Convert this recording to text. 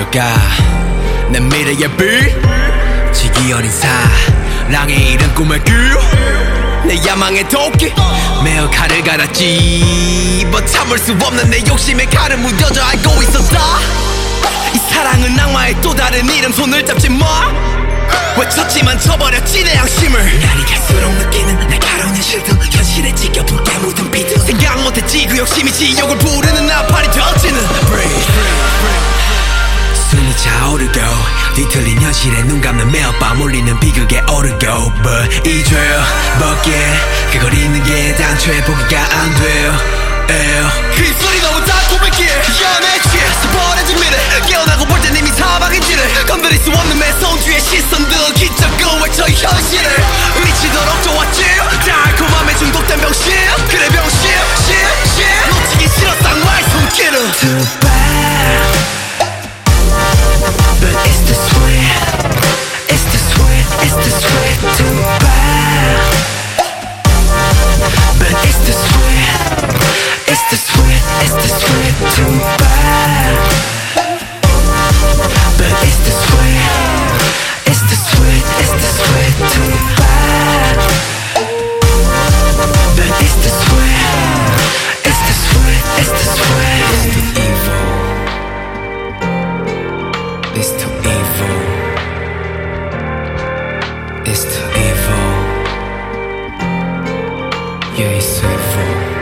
가져가. 내 미래의 빛 지기 어린 사랑의 이른 꿈을 꿀내 야망의 도끼 매어 칼을 갈았지. 뭐 참을 수 없는 내 욕심에 칼을 무뎌져 알고 있었다. 이 사랑은 악마의 또 다른 이름 손을 잡지 마. 외쳤지만 쳐버렸지 내 양심을. 날이 갈수록 느끼는 날카로운 현실도 현실에 지겨 붉게 묻은 비트 생각 못했지. 그 욕심이 지옥을 부르는 나팔이 되어지는 Breathe 뒤틀린 현실에 눈 감는 매일 밤 울리는 비극에 오르고 But 잊어버게. 그걸 잊는 게 당초에 보기가 안 돼요. 그 입술이 너무 달콤했기에 연애 취해 스포해진 미래. 깨어나고 볼 땐 이미 사방인지를 건드릴 수 없는 매서운 뒤의 시선들. 기적을 외쳐 이 현실을. 미치도록 좋았지 It's too evil. It's too evil. Yeah, it's evil.